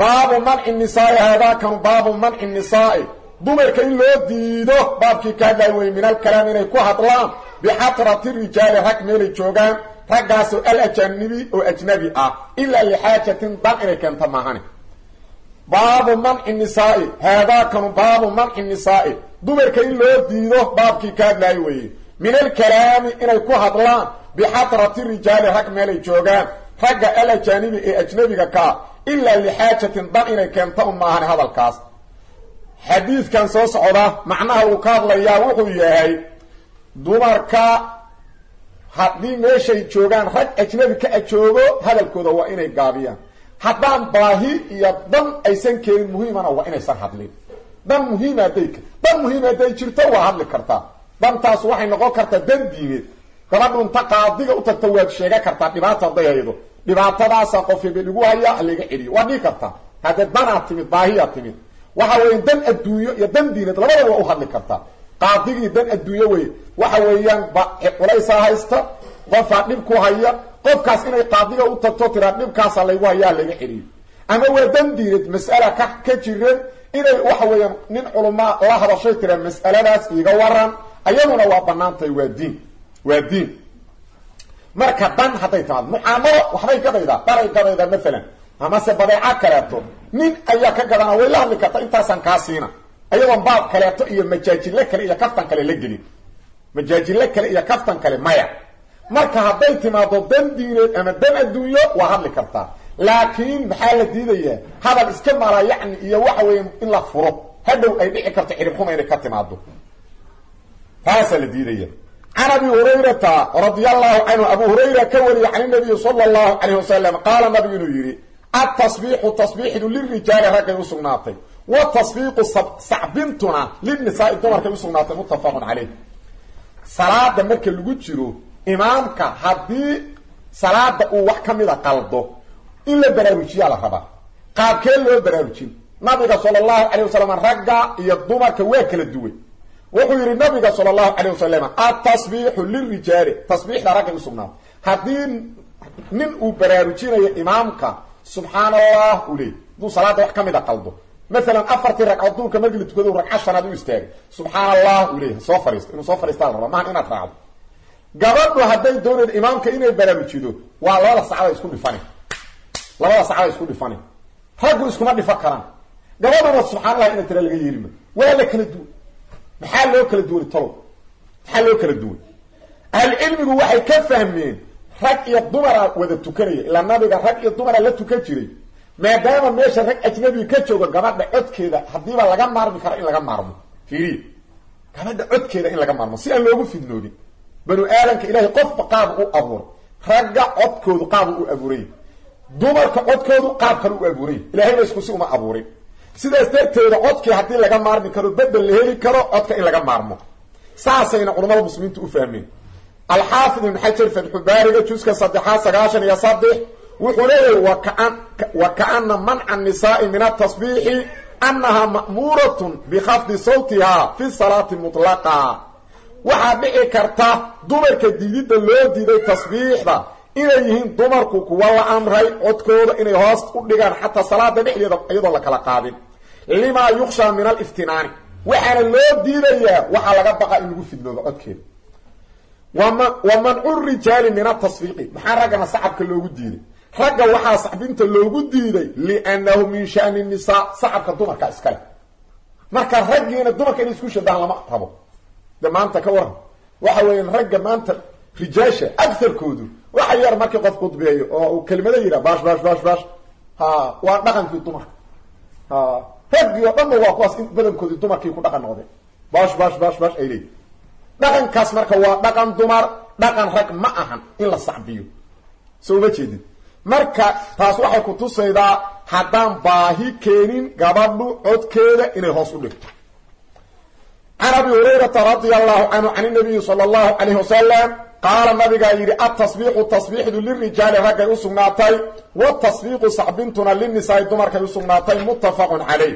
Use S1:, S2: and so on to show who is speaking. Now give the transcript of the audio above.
S1: baabu manci nisaai haadaakanu baabu manci nisaai. Dumarka in loo diido baabkii ka hadlay wey min alkalaam inay ku hadlaan bixatrati rijaali rag meelay joogaan raggaasoo alajanibi oo ajnabi ah ilaa lixaajatin dan inay keento maahane baabu manci nisaai haadaakanu baabu manci nisaai. Dumarka in loo diido baabkii ka hadlaay weeye min alkalaami inay ku hadlaan bixatrati rijaali rag meelay joogaan ragga alajaanibi ee ajnabiga kaa ilaa lixaajatin dan inay keento un maahane hadalkaas. Xadiidkan soo socda macnaha uu ka hadlayaa wuxuu yahay dumarka haddii meeshay joogaan rag ajnabi ka ajoogo hadalkooda waa inay gaabiyaan. Haddaan baahi iyo dan aysan keenin muhiimana waa inaysan hadlin. Dan muhiima hadday dan muhiima hadday jirto waa hadli kartaa dantaas waxay noqon kartaa dan diineed gabadhu inta qaadiga waad sheega kartaa dhibaata hadday dhibaatadaasa qof hebel igu haya halaga celiyo waa dhii kartaa haddee danaa timid baahiyaa timid. Waxa weya dan adduunyo iyo dan diineed labadaba waa u hadli kartaa qaadigii dan adduunyo wey waxa weeyaan culaysaa haysta qofaa dhib ku haya qofkaas inay qaadiga u tagto tiraa dhibkaasa laygu hayaa laga celiyo ama waa dan diineed mas'ala ka ka jiran inay waxa weeyaan nin culamaa la hadashay tiraa mas'aladaas iiga waran ayaduna waa banaantahay waa diin. Waa diin marka dan hadday timaado mucaamalo waxbay gadaydaa daray gadaydaa maalan amase badeeca kaleeto nin ayaa ka gadana way la hadli karta intaasaan kaa siina. Ayadoon baab kaleeto iyo majaajille kale iyo kaftan kale la gelin. Majaajille kale iyo kaftan kale maya. Marka hadday timaado dan diineed ama dan adduunyo waa hadli kartaa laakiin maxaa la diidayaa? Hadal iska mala yacni iyo waxa weeye in la furo. Hadhow ay dhici karto xidhibxuma inay ka timaado. Taasaa la diidaya can abi hurayrata radia allahu canhu abu hurayra ka wariya can inabiyi sala allahu calayh wasalam qaala nabigu inuu yidhi atasbiixu tasbiixdu lirijaali raggay u sugnaatay. Watasbiiqu sacbintuna linisaai dumarkay usugnaatay muttafaqun caleyh salaada marka lagu jiro imaamka haddii salaada uu wax ka mida qaldo in la baraarujiyaa la rabaa. Qaabkee loo baraarujin? Nabiga sala allahu calayh wasalam ragga iyo dumarka waa kala duway wuxuu yidhi nabiga sala allahu calayh wasalam atasbiixu lirijaali tasbiixda raggay usugnaatay haddii nin uu baraarujinayo imaamka subxaan allah uu leey haduu salaada wax ka mida qaldo. Maalan afartii ragcood duurka markii la tukado ragca shanaad u istaagay. Subxaan allah leeyahay soo fariisto inuu soo fariistaa la rabaa maaha inaad raacdo. Gabadhu hadday doonaydo imaamka inay baraarujido waa labada sacda isku dhifani. Labada sacda isku dhifani. Raggu iskuma dhifan karaan. Gabadhuna subxaan allah ina tira laga yeelima waa la kala duwan maxaa loo kala duway talow maxaa loo kala duway? Ahlucilmigu waxay ka fahmeen rag iyo dumara wada tukanaya ilaa nabiga rag iyo dumara la tukan jiray maadaama meesha rag ajnabi ka jooga gabadha codkeeda haddiiba laga maarmi karo in laga maarmo. Fiiriya gabadha codkeeda in laga maarmo si aan loogu fidnoodin banu aadamka ilahay qofba qaab u abuuray. Ragga codkoodu qaabu u abuuray. Dumarka codkoodu qaab kale u abuuray. Ilahayba isku si uma abuurin sidaas darteeda codkii haddii laga maarmi karo bedel la heli karo codka in laga maarmo. Saasayna culamada muslimiintu u fahmeen. Alxaafid ibn xajar fatxubaariga juska saddexaad sagaashan iyo saddex wuxuu leeyahay wa kaana manca nisaai min atasbiixi annahaa ma'muuratun bikhafdi sawtiha fi salaati mutlaqa. Waxaa dhici karta dumarka diididda loo diiday tasbiixda inay yihiin dumarku kuwa la amray codkooda inay hoos u dhigaan xataa salaada dhexdeeda iyadoo la kala qaadin limaa yukshaa min aliftinaani waxaana loo diidayaa waxaa laga baqaa in lagu fidnoodo codkeeda wa mancu rijaali min atasbiiqi maxaa raggana sacabka loogu diiday? Ragga waxaa saxbinta loogu diiday liannahu min shani nisaa. Sacabka dumarka iskale marka raggiina dumarka inay isku shabahan lama rabo. De maanta ka waran waxa weeyaan ragga maanta rijaasha agarkoodu waxa yar markii qof khudbeeyo oo uu kelimado yidhah bash bash bash bash ha waa dhaqankii dumarka. Ha raggii oo dhanna waa kuwaas in badankoodii dumarkii ku dhaqan noqdeen. Bash bash bash bash ay leeyihiin dhaqankaas marka waa dhaqan dumar dhaqan rag ma ahan in la sacbiyo. Soo uma jeedin. Marka taas waxay ku tusaydaa haddaan baahi keenin gabadhu codkeeda inay hoos u dhigto. Can abi hurayrata radia allahu canhu can inabiyi sala allahu calayh wasalam qaala nabigaa yidhi atasbiixu tasbiixdu lirijaali raggay u sugnaatay watasbiiqu sacbintuna linisaai dumarkay u sugnaatay muttafaqun calayh